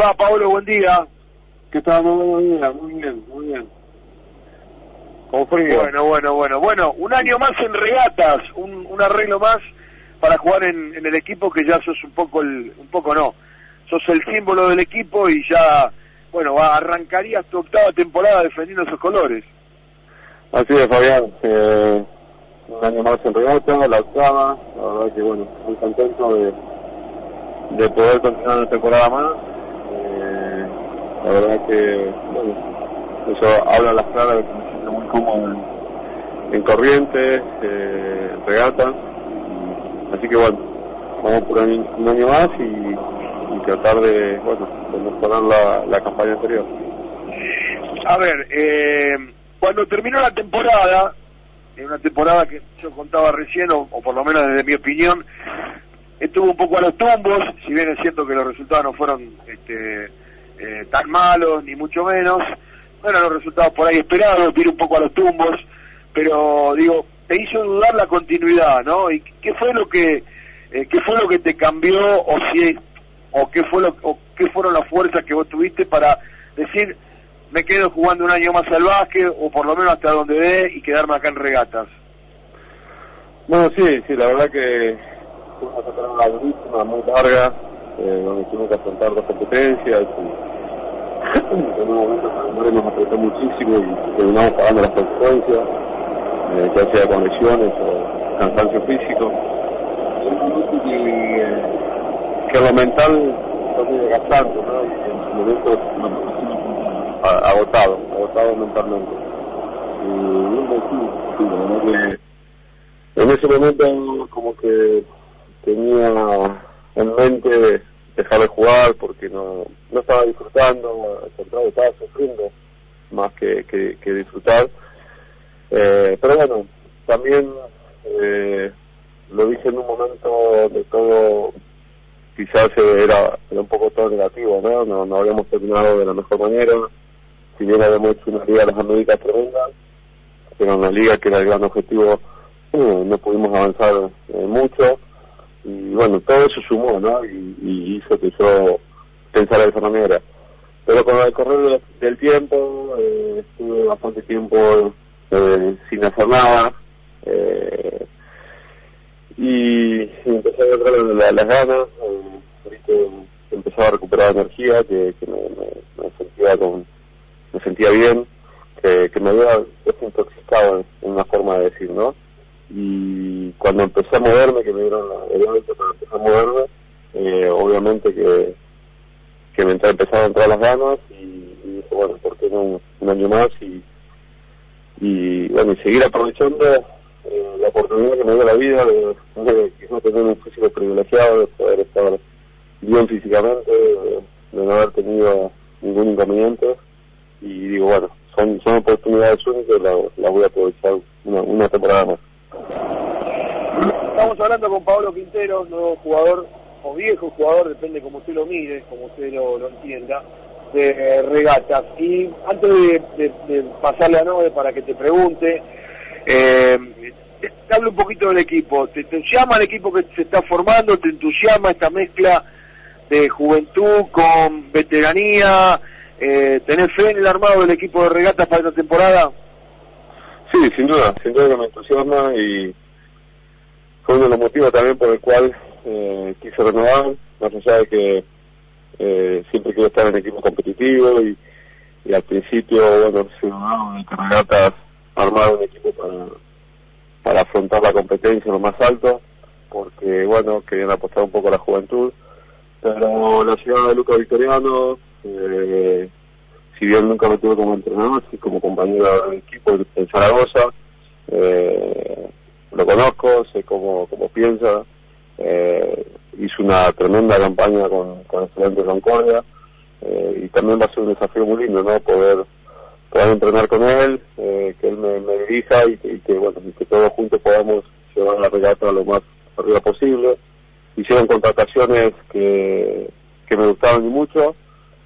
va, Pablo? Buen día. ¿Qué tal? Muy bien, muy bien, muy bien. Con frío. Bueno, bueno, bueno. Bueno, un año más en regatas, un, un arreglo más para jugar en, en, el equipo que ya sos un poco, el, un poco no, sos el símbolo del equipo y ya, bueno, arrancarías tu octava temporada defendiendo esos colores. Así es, Fabián. Eh, un año más en regata, la octava. La verdad que, bueno, muy contento de, de poder continuar una temporada más. La verdad que, bueno, eso habla a las claras de que me siento muy cómodo en, en corriente, eh, en regata. Así que, bueno, vamos por un, un año más y, y, tratar de, bueno, de mejorar la, la campaña anterior. A ver, eh, cuando terminó la temporada, en una temporada que yo contaba recién, o, o, por lo menos desde mi opinión, estuvo un poco a los tumbos, si bien es cierto que los resultados no fueron este, eh, tan malos, ni mucho menos, no eran los resultados por ahí esperados, ir un poco a los tumbos, pero digo, te hizo dudar la continuidad, ¿no? ¿Y qué fue lo que, eh, qué fue lo que te cambió, o si, o qué fue lo, o qué fueron las fuerzas que vos tuviste para decir, me quedo jugando un año más al básquet o por lo menos hasta donde dé y quedarme acá en regatas. Bueno, sí, sí, la verdad que una durísima, muy larga, eh, donde tuvimos que afrontar dos competencias y en un momento el nos apretó muchísimo y terminamos pagando las consecuencias, eh, ya sea con lesiones o cansancio físico. Y, eh, que lo mental fue muy desgastante, ¿no? En su momento agotado, agotado mentalmente. Y sí, sí, en ese momento como que tenía en mente dejar de jugar porque no, no estaba disfrutando, al contrario estaba sufriendo más que, que, disfrutar. Eh, pero bueno, también eh, lo dije en un momento de todo quizás era, era un poco todo negativo, ¿no? ¿no? No habíamos terminado de la mejor manera, si bien habíamos hecho una liga de las Américas tremenda, era una liga que era el gran objetivo, eh, no pudimos avanzar eh, mucho, y bueno, todo eso sumó, ¿no? Y, hizo que yo pensara de esa manera. Pero con el correr del, tiempo, eh, estuve bastante tiempo eh, sin hacer nada, eh, y, empecé a la, las ganas, eh, empezaba a recuperar energía, que, me, me sentía con me sentía bien, que, que me había desintoxicado en una forma de decir, ¿no? Y cuando empecé a moverme, que me dieron el evento para empezar a moverme, eh, obviamente que, que me empezaron a entrar las ganas y, y dije, bueno, ¿por qué no un, año más? Y, y bueno, y seguir aprovechando eh, la oportunidad que me dio la vida de, de tener un físico privilegiado, de poder estar bien físicamente, de, no haber tenido ningún inconveniente y digo, bueno, son, son oportunidades únicas, las la voy a aprovechar una temporada más. Estamos hablando con Pablo Quintero, nuevo jugador o viejo jugador, depende como usted lo mire, como usted lo, entienda, de regatas. Y antes de, pasarle a Nove para que te pregunte, eh, te hablo un poquito del equipo. ¿Te entusiasma el equipo que se está formando? ¿Te entusiasma esta mezcla de juventud con veteranía? Eh, ¿Tenés fe en el armado del equipo de regatas para esta temporada? Sí, sin duda, sin duda que me entusiasma y fue uno de los motivos también por el cual eh, quise renovar, más allá de que eh, siempre quiero estar en equipo competitivo y, al principio, bueno, se dudaba de que regatas armar un equipo para, para afrontar la competencia lo más alto, porque, bueno, querían apostar un poco a la juventud, pero la llegada de Luca Victoriano, eh, si bien nunca me tuve como entrenador, sí como compañero del equipo en Zaragoza, eh, lo conozco, sé cómo, cómo piensa, eh, hizo una tremenda campaña con, con Estudiantes Concordia, eh, y también va a ser un desafío muy lindo, ¿no? Poder, poder entrenar con él, que él me, me dirija y, y, que, bueno, y que todos juntos podamos llevar la regata lo más arriba posible. Hicieron contrataciones que, que me gustaron mucho,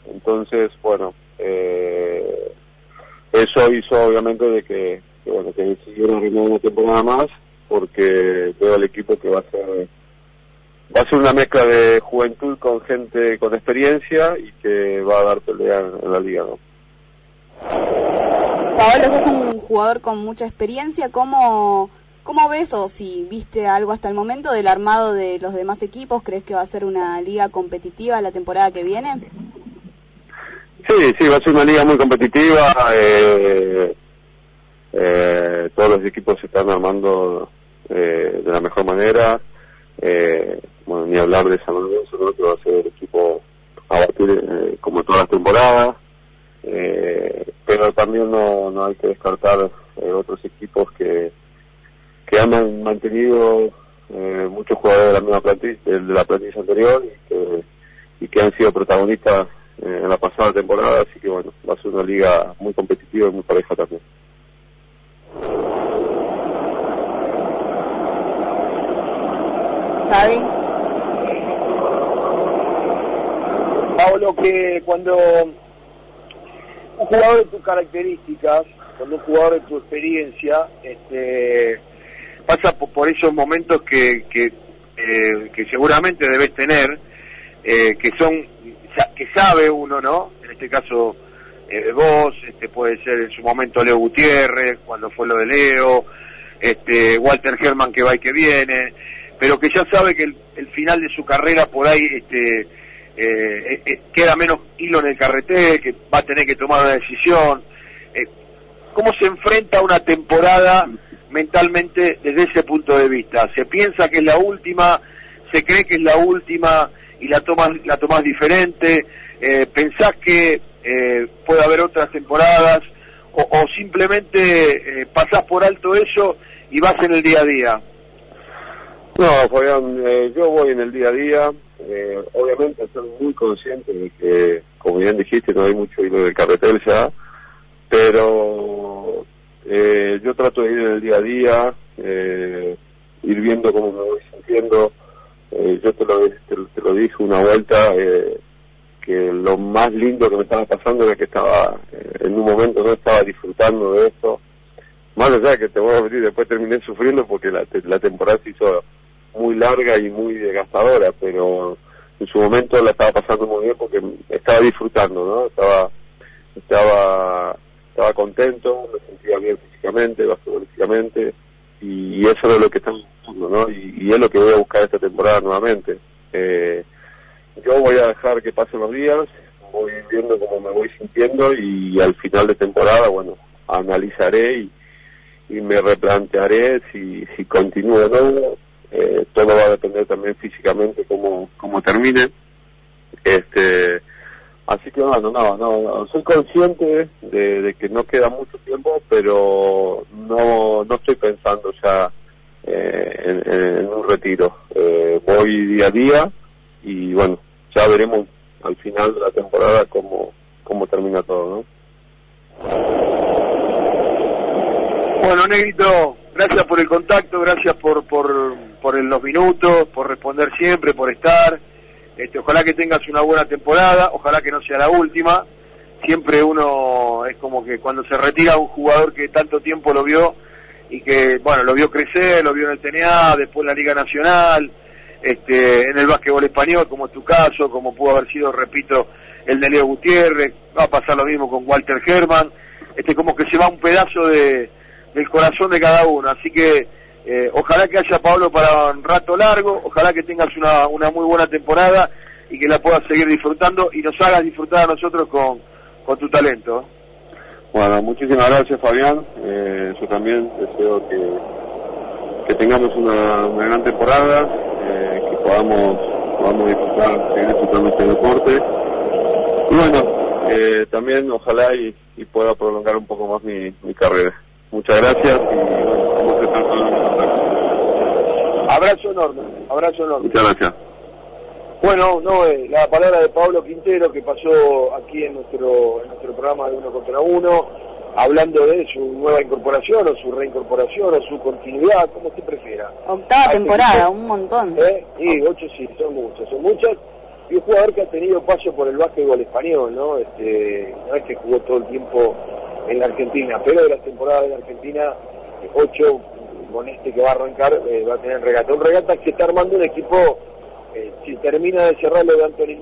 entonces, bueno, eh, eso hizo obviamente de que, que bueno, que siguiera renovar una temporada más, porque veo al equipo que va a ser va a ser una mezcla de juventud con gente con experiencia y que va a dar pelea en, la liga, ¿no? Paolo, sos un jugador con mucha experiencia, ¿cómo, ¿cómo ves o si viste algo hasta el momento del armado de los demás equipos? ¿Crees que va a ser una liga competitiva la temporada que viene? Sí, sí, va a ser una liga muy competitiva. Eh, eh, todos los equipos se están armando eh, de la mejor manera. Eh, bueno, ni hablar de San Lorenzo, ¿no? que va a ser el equipo a batir eh, como todas las temporadas. Pero también no, no hay que descartar otros equipos que, que han mantenido muchos jugadores de la misma plantilla, de la plantilla anterior y que, y que han sido protagonistas en la pasada temporada, así que bueno, va a ser una liga muy competitiva y muy pareja también. Javi. Pablo, que cuando un jugador de tus características, cuando un jugador de tu experiencia, este, pasa por, esos momentos que, que, eh, que seguramente debes tener, eh, que son, que sabe uno, ¿no? En este caso, eh, vos, este puede ser en su momento Leo Gutiérrez, cuando fue lo de Leo, este Walter Germán que va y que viene, pero que ya sabe que el, final de su carrera por ahí este eh, eh, eh queda menos hilo en el carretel, que va a tener que tomar una decisión. ¿Cómo se enfrenta una temporada mentalmente desde ese punto de vista? ¿Se piensa que es la última? ¿Se cree que es la última y la tomas, la tomas diferente? Eh, ¿Pensás que eh, puede haber otras temporadas? ¿O, simplemente eh, pasás por alto eso y vas en el día a día? No, Fabián, eh, yo voy en el día a día. Eh, obviamente soy muy consciente de que, como bien dijiste, no hay mucho hilo del carretel ya, pero eh, yo trato de ir en el día a día, ir viendo cómo me voy sintiendo. Eh, yo te lo, te, te lo dije una vuelta, eh, que lo más lindo que me estaba pasando era que estaba, eh, en un momento no estaba disfrutando de esto. Más allá que te voy a decir, después terminé sufriendo porque la, la temporada se hizo muy larga y muy desgastadora, pero en su momento la estaba pasando muy bien porque estaba disfrutando, ¿no? Estaba, estaba, estaba contento, me sentía bien físicamente, físicamente, y, eso es lo que estamos buscando, ¿no? Y, y, es lo que voy a buscar esta temporada nuevamente. Eh, yo voy a dejar que pasen los días, voy viendo cómo me voy sintiendo y al final de temporada, bueno, analizaré y, y me replantearé si, si continúo o no, eh, todo va a depender también físicamente cómo, cómo termine. Este, así que bueno, no, no, no, soy consciente de, que no queda mucho tiempo, pero no, no estoy pensando ya eh, en, en, un retiro. Eh, voy día a día y bueno, ya veremos al final de la temporada cómo, cómo termina todo, ¿no? Bueno, Negrito, gracias por el contacto, gracias por, por, por los minutos, por responder siempre, por estar. Este, ojalá que tengas una buena temporada, ojalá que no sea la última. Siempre uno es como que cuando se retira un jugador que tanto tiempo lo vio y que, bueno, lo vio crecer, lo vio en el TNA, después en la Liga Nacional, este, en el básquetbol español, como es tu caso, como pudo haber sido, repito, el de Leo Gutiérrez, va a pasar lo mismo con Walter Germán, este, como que se va un pedazo de, del corazón de cada uno, así que eh, ojalá que haya Pablo para un rato largo, ojalá que tengas una, una muy buena temporada y que la puedas seguir disfrutando y nos hagas disfrutar a nosotros con, tu talento. Bueno, muchísimas gracias Fabián, eh, yo también deseo que, tengamos una, gran temporada, eh, que podamos, podamos disfrutar, seguir disfrutando este deporte. Y bueno, también ojalá y, pueda prolongar un poco más mi, mi carrera. Muchas gracias y bueno, Abrazo enorme, abrazo enorme. Muchas gracias. Bueno, no, eh, la palabra de Pablo Quintero que pasó aquí en nuestro, en nuestro programa de Uno contra Uno, hablando de su nueva incorporación o su reincorporación o su continuidad, como usted prefiera. Octava temporada, un montón. ¿Eh? Sí, ocho sí, son muchas, son muchas. Y un jugador que ha tenido paso por el básquetbol español, ¿no? Este, no es que jugó todo el tiempo en la Argentina, pero de las temporadas en la Argentina, ocho con este que va a arrancar, eh, va a tener regata. Un regata que está armando un equipo eh, si termina de cerrar lo de Anthony